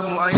الله